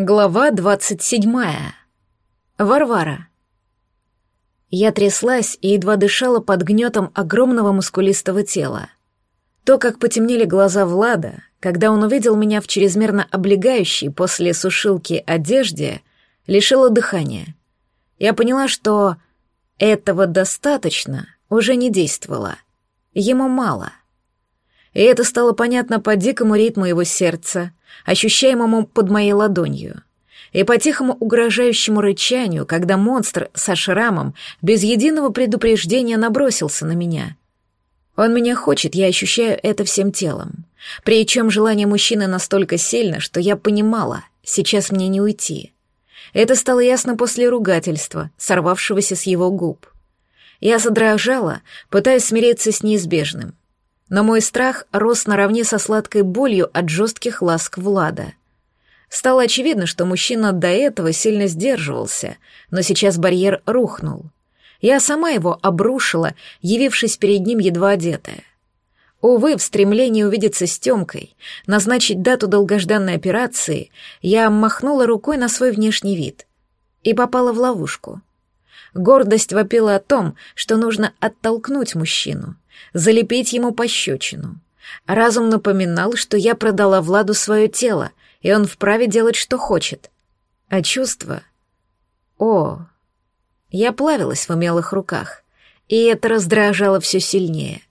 Глава двадцать седьмая. Варвара. Я тряслась и едва дышала под гнетом огромного мускулистого тела. То, как потемнели глаза Влада, когда он увидел меня в чрезмерно облегающей после сушилки одежде, лишило дыхания. Я поняла, что этого достаточно уже не действовало. Ему мало. И это стало понятно по дикому ритму его сердца — ощущаемому под моей ладонью, и по тихому угрожающему рычанию, когда монстр со шрамом без единого предупреждения набросился на меня. Он меня хочет, я ощущаю это всем телом. Причем желание мужчины настолько сильно, что я понимала, сейчас мне не уйти. Это стало ясно после ругательства, сорвавшегося с его губ. Я задрожала, пытаясь смириться с неизбежным но мой страх рос наравне со сладкой болью от жестких ласк Влада. Стало очевидно, что мужчина до этого сильно сдерживался, но сейчас барьер рухнул. Я сама его обрушила, явившись перед ним едва одетая. Увы, в стремлении увидеться с Тёмкой, назначить дату долгожданной операции, я махнула рукой на свой внешний вид и попала в ловушку. Гордость вопила о том, что нужно оттолкнуть мужчину — залепить ему пощечину. Разум напоминал, что я продала Владу свое тело, и он вправе делать, что хочет. А чувства... О, я плавилась в умелых руках, и это раздражало все сильнее.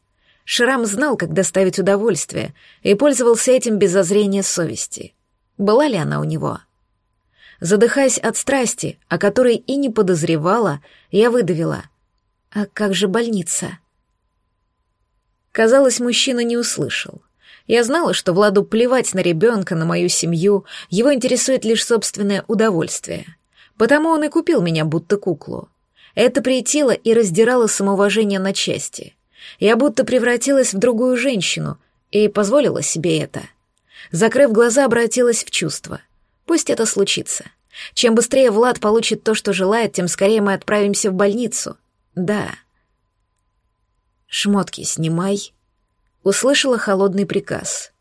Шрам знал, как доставить удовольствие, и пользовался этим без зазрения совести. Была ли она у него? Задыхаясь от страсти, о которой и не подозревала, я выдавила. «А как же больница?» Казалось, мужчина не услышал. Я знала, что Владу плевать на ребенка, на мою семью, его интересует лишь собственное удовольствие. Потому он и купил меня будто куклу. Это приятело и раздирало самоуважение на части. Я будто превратилась в другую женщину и позволила себе это. Закрыв глаза, обратилась в чувство. Пусть это случится. Чем быстрее Влад получит то, что желает, тем скорее мы отправимся в больницу. Да. «Шмотки снимай», — услышала холодный приказ.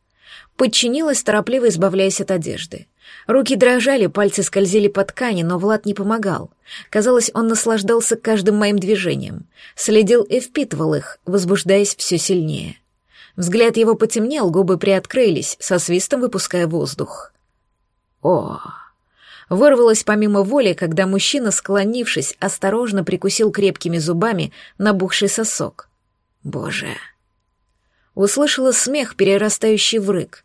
Подчинилась, торопливо избавляясь от одежды. Руки дрожали, пальцы скользили по ткани, но Влад не помогал. Казалось, он наслаждался каждым моим движением, следил и впитывал их, возбуждаясь все сильнее. Взгляд его потемнел, губы приоткрылись, со свистом выпуская воздух. О! Вырвалось помимо воли, когда мужчина, склонившись, осторожно прикусил крепкими зубами набухший сосок. Боже. Услышала смех, перерастающий в рык,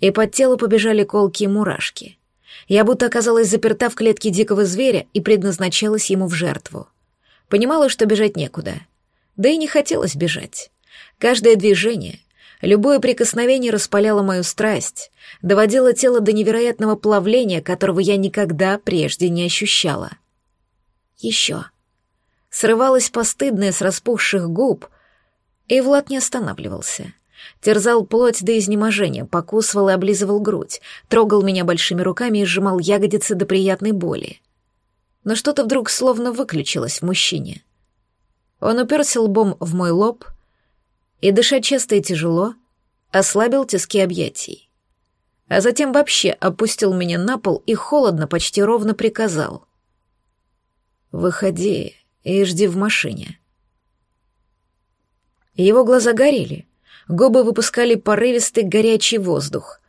и под тело побежали колки и мурашки. Я будто оказалась заперта в клетке дикого зверя и предназначалась ему в жертву. Понимала, что бежать некуда. Да и не хотелось бежать. Каждое движение, любое прикосновение распаляло мою страсть, доводило тело до невероятного плавления, которого я никогда прежде не ощущала. Еще. Срывалась постыдная с распухших губ — и Влад не останавливался. Терзал плоть до изнеможения, покусывал и облизывал грудь, трогал меня большими руками и сжимал ягодицы до приятной боли. Но что-то вдруг словно выключилось в мужчине. Он уперся лбом в мой лоб и, дыша часто и тяжело, ослабил тиски объятий. А затем вообще опустил меня на пол и холодно, почти ровно приказал. «Выходи и жди в машине». Его глаза горели, губы выпускали порывистый горячий воздух,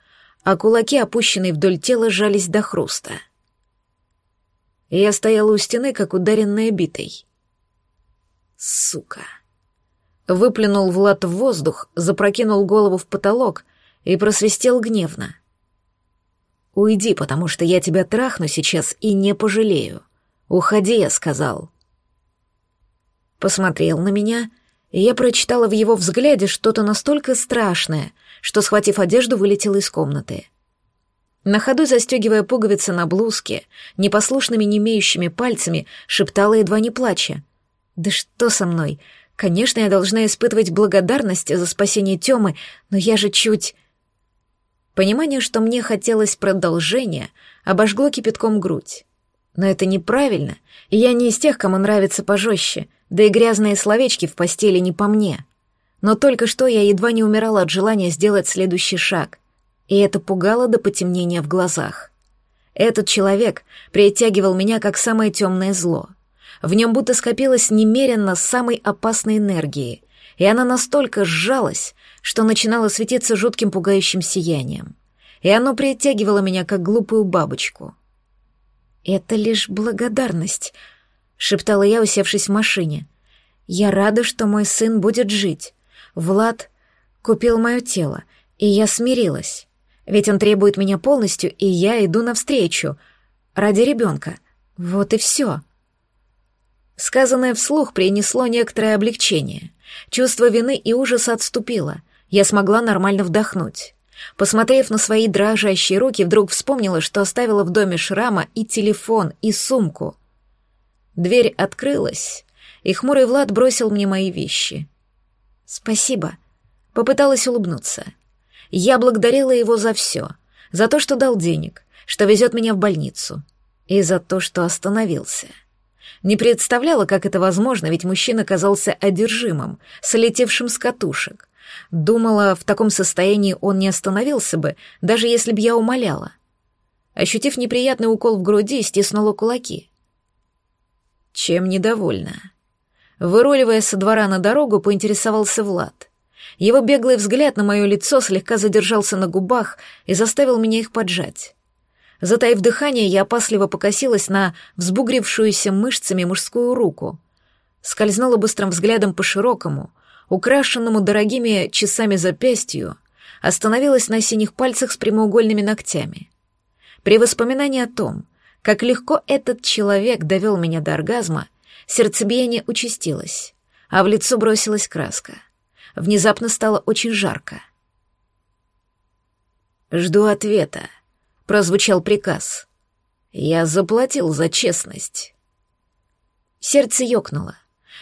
а кулаки, опущенные вдоль тела, сжались до хруста. Я стояла у стены, как ударенная битой. Сука. Выплюнул Влад в воздух, запрокинул голову в потолок и просвистел гневно. «Уйди, потому что я тебя трахну сейчас и не пожалею. Уходи», — я сказал. Посмотрел на меня — и я прочитала в его взгляде что-то настолько страшное, что, схватив одежду, вылетела из комнаты. На ходу, застегивая пуговицы на блузке, непослушными немеющими пальцами, шептала, едва не плача. «Да что со мной? Конечно, я должна испытывать благодарность за спасение Тёмы, но я же чуть...» Понимание, что мне хотелось продолжения, обожгло кипятком грудь. Но это неправильно, и я не из тех, кому нравится пожестче — да и грязные словечки в постели не по мне. Но только что я едва не умирала от желания сделать следующий шаг, и это пугало до потемнения в глазах. Этот человек притягивал меня как самое темное зло. В нем будто скопилось немеренно самой опасной энергии, и она настолько сжалась, что начинала светиться жутким пугающим сиянием. И оно притягивало меня, как глупую бабочку. «Это лишь благодарность», — шептала я, усевшись в машине. «Я рада, что мой сын будет жить. Влад купил мое тело, и я смирилась. Ведь он требует меня полностью, и я иду навстречу. Ради ребенка. Вот и все». Сказанное вслух принесло некоторое облегчение. Чувство вины и ужаса отступило. Я смогла нормально вдохнуть. Посмотрев на свои дрожащие руки, вдруг вспомнила, что оставила в доме шрама и телефон, и сумку. Дверь открылась, и хмурый Влад бросил мне мои вещи. «Спасибо», — попыталась улыбнуться. Я благодарила его за все, за то, что дал денег, что везет меня в больницу, и за то, что остановился. Не представляла, как это возможно, ведь мужчина казался одержимым, слетевшим с катушек. Думала, в таком состоянии он не остановился бы, даже если б я умоляла. Ощутив неприятный укол в груди, стиснула кулаки. Чем недовольна? Выруливая со двора на дорогу, поинтересовался Влад. Его беглый взгляд на мое лицо слегка задержался на губах и заставил меня их поджать. Затаив дыхание, я опасливо покосилась на взбугрившуюся мышцами мужскую руку. Скользнула быстрым взглядом по широкому, украшенному дорогими часами запястью, остановилась на синих пальцах с прямоугольными ногтями. При воспоминании о том, как легко этот человек довел меня до оргазма, сердцебиение участилось, а в лицо бросилась краска. Внезапно стало очень жарко. «Жду ответа», прозвучал приказ. Я заплатил за честность. Сердце ёкнуло.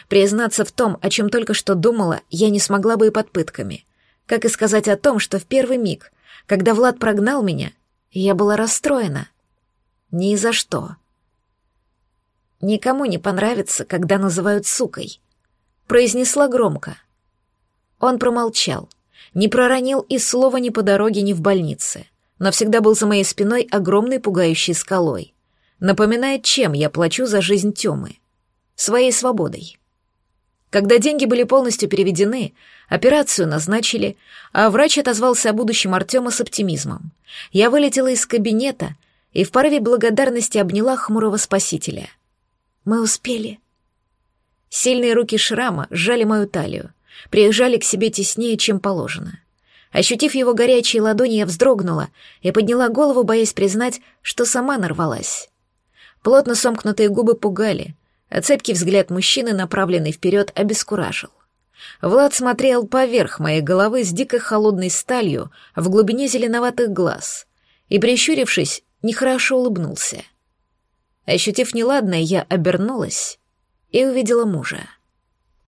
Признаться в том, о чем только что думала, я не смогла бы и под пытками. Как и сказать о том, что в первый миг, когда Влад прогнал меня, я была расстроена. Ни за что. Никому не понравится, когда называют сукой. Произнесла громко. Он промолчал, не проронил и слова ни по дороге, ни в больнице но всегда был за моей спиной огромной пугающей скалой. Напоминает, чем я плачу за жизнь Тёмы. Своей свободой. Когда деньги были полностью переведены, операцию назначили, а врач отозвался о будущем Артема с оптимизмом. Я вылетела из кабинета и в порыве благодарности обняла хмурого спасителя. Мы успели. Сильные руки шрама сжали мою талию, приезжали к себе теснее, чем положено. Ощутив его горячие ладони, я вздрогнула и подняла голову, боясь признать, что сама нарвалась. Плотно сомкнутые губы пугали, а цепкий взгляд мужчины, направленный вперед, обескуражил. Влад смотрел поверх моей головы с дикой холодной сталью в глубине зеленоватых глаз и, прищурившись, нехорошо улыбнулся. Ощутив неладное, я обернулась и увидела мужа.